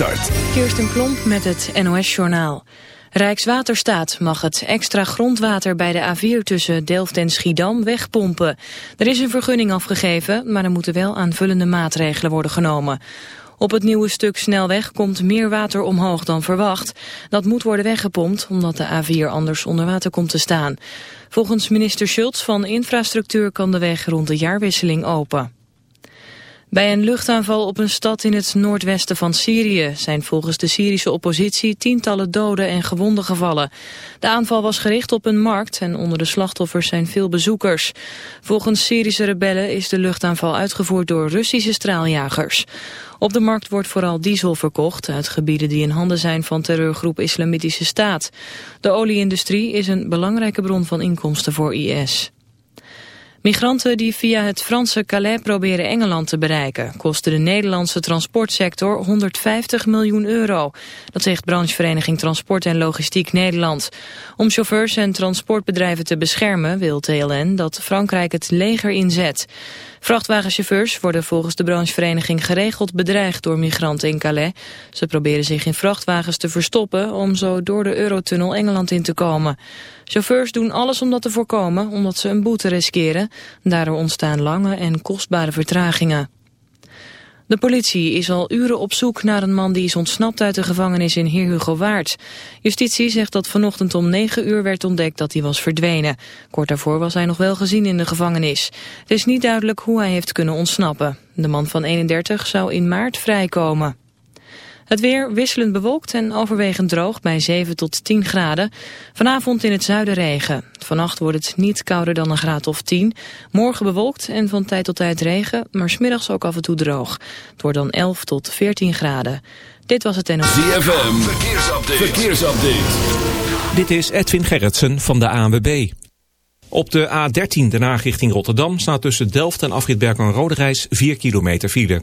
Start. Kirsten Klomp met het NOS-journaal. Rijkswaterstaat mag het extra grondwater bij de A4 tussen Delft en Schiedam wegpompen. Er is een vergunning afgegeven, maar er moeten wel aanvullende maatregelen worden genomen. Op het nieuwe stuk snelweg komt meer water omhoog dan verwacht. Dat moet worden weggepompt omdat de A4 anders onder water komt te staan. Volgens minister Schultz van Infrastructuur kan de weg rond de jaarwisseling open. Bij een luchtaanval op een stad in het noordwesten van Syrië zijn volgens de Syrische oppositie tientallen doden en gewonden gevallen. De aanval was gericht op een markt en onder de slachtoffers zijn veel bezoekers. Volgens Syrische rebellen is de luchtaanval uitgevoerd door Russische straaljagers. Op de markt wordt vooral diesel verkocht uit gebieden die in handen zijn van terreurgroep Islamitische Staat. De olieindustrie is een belangrijke bron van inkomsten voor IS. Migranten die via het Franse Calais proberen Engeland te bereiken... kosten de Nederlandse transportsector 150 miljoen euro. Dat zegt branchevereniging Transport en Logistiek Nederland. Om chauffeurs en transportbedrijven te beschermen wil TLN dat Frankrijk het leger inzet. Vrachtwagenchauffeurs worden volgens de branchevereniging geregeld bedreigd door migranten in Calais. Ze proberen zich in vrachtwagens te verstoppen om zo door de Eurotunnel Engeland in te komen. Chauffeurs doen alles om dat te voorkomen, omdat ze een boete riskeren. Daardoor ontstaan lange en kostbare vertragingen. De politie is al uren op zoek naar een man die is ontsnapt uit de gevangenis in Heer Hugo Waard. Justitie zegt dat vanochtend om 9 uur werd ontdekt dat hij was verdwenen. Kort daarvoor was hij nog wel gezien in de gevangenis. Het is niet duidelijk hoe hij heeft kunnen ontsnappen. De man van 31 zou in maart vrijkomen. Het weer wisselend bewolkt en overwegend droog bij 7 tot 10 graden. Vanavond in het zuiden regen. Vannacht wordt het niet kouder dan een graad of 10. Morgen bewolkt en van tijd tot tijd regen, maar smiddags ook af en toe droog. Het wordt dan 11 tot 14 graden. Dit was het NOS. ZFM, verkeersupdate. verkeersupdate. Dit is Edwin Gerritsen van de ANWB. Op de A13 de Haag richting Rotterdam staat tussen Delft en afrit Berkel-Rode Reis 4 kilometer file.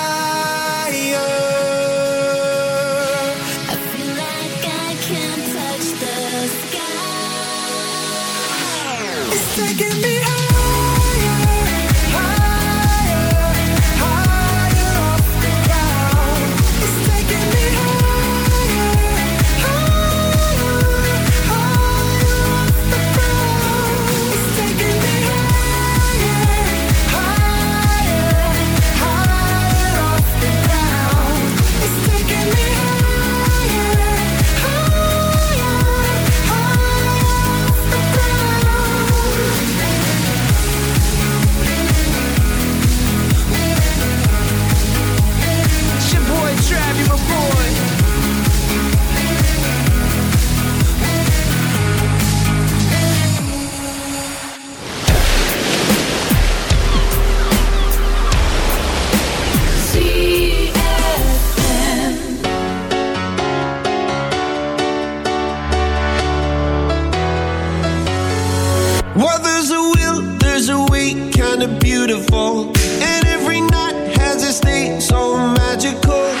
Well, there's a will, there's a way, kinda beautiful. And every night has its day, so magical.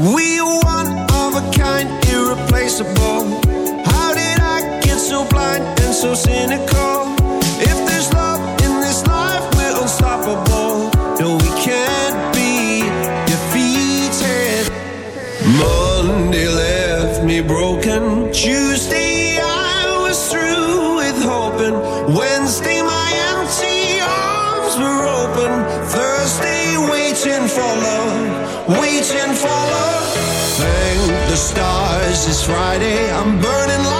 We are one of a kind, irreplaceable. How did I get so blind and so cynical? If there's love in this life, we're unstoppable. No, we can't be defeated. Monday left me broken. Tuesday stars, it's Friday. I'm burning like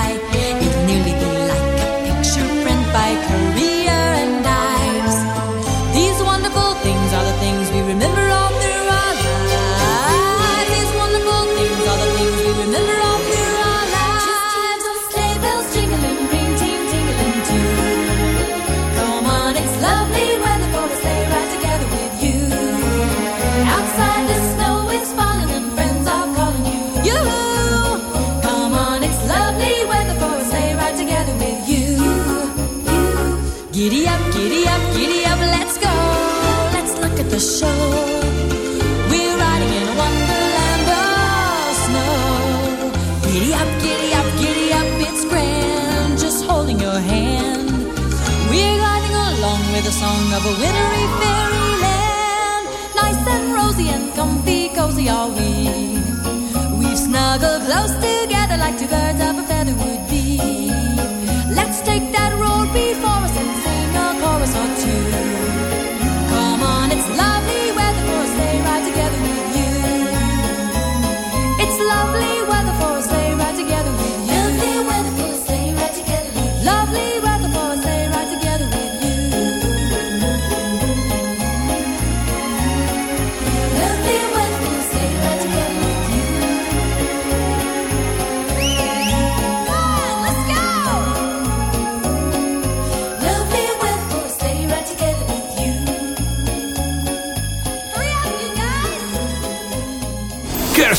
with a song of a wintry fairyland. Nice and rosy and comfy, cozy are we. We've snuggled close together like two birds of a feather would be. Let's take that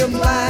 million lives.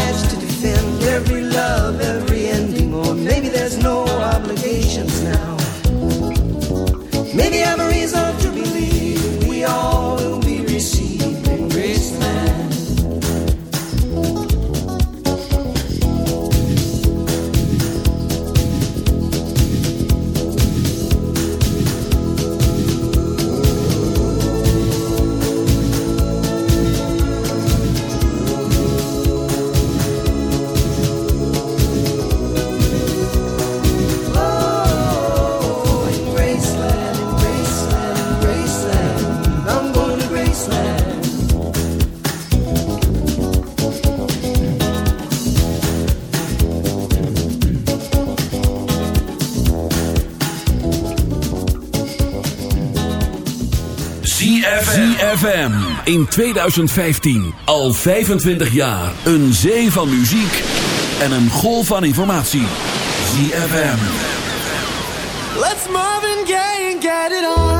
ZFM in 2015 al 25 jaar een zee van muziek en een golf van informatie. ZFM. Let's Marvin gay and get it on.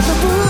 unstoppable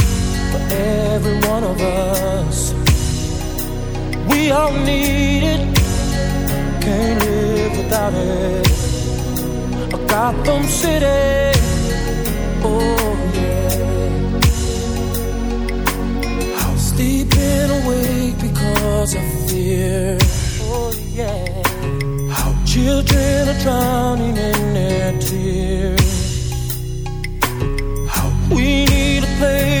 every one of us. We all need it, can't live without it. A Gotham City, oh yeah. Sleeping awake because of fear, oh yeah. How children are drowning in their tears. How we need a place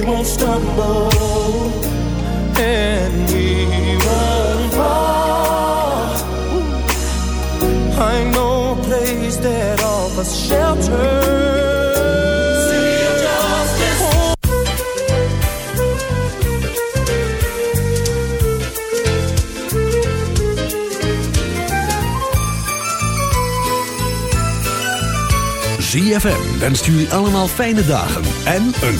We won't stumble and we won't fall. I know a place that offers shelter. ZFM wenst jullie allemaal fijne dagen en een